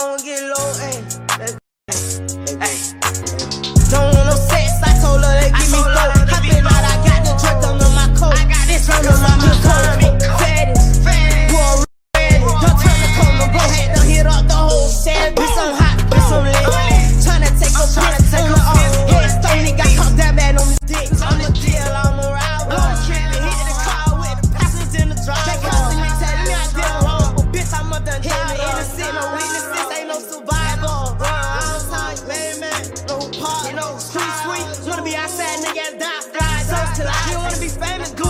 don't get low. wanna be outside, nigga, and die fly. Search till I. You wanna be famous, good.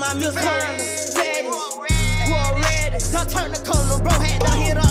my music. Red, red, red, red, red. Turn the corner, bro, had to hit up.